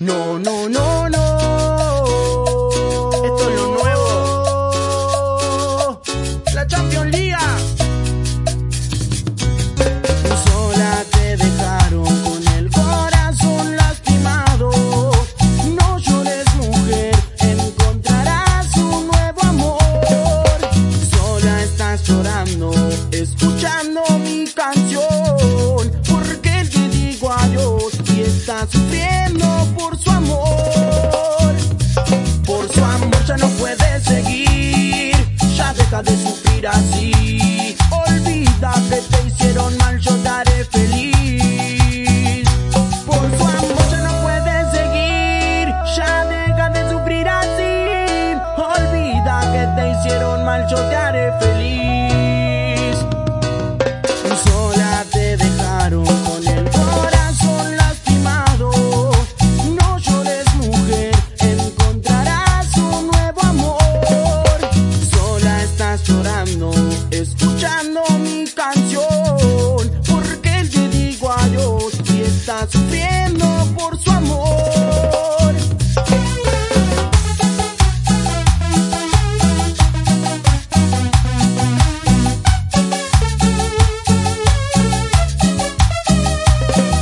No, no, no, no. Deja de sufrir así. Olvida que te hicieron mal, yo te haré feliz. Por su amor ya no puedes seguir, ya deja de sufrir así. Olvida que te hicieron mal, yo te escuchando mi canción. Porque te digo adiós y estás sufriendo por su amor.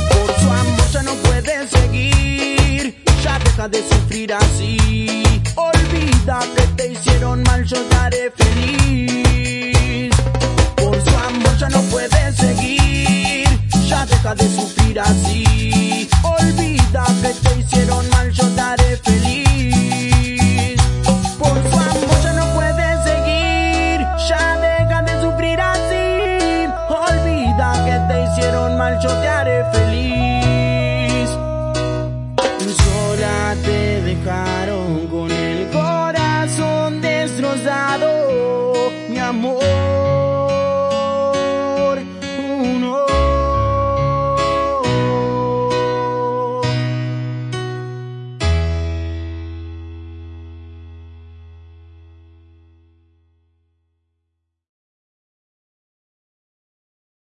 Por su amor ya no puedes seguir, ya deja de sufrir así. Olvida que hicieron mal, yo te haré feliz. Amor.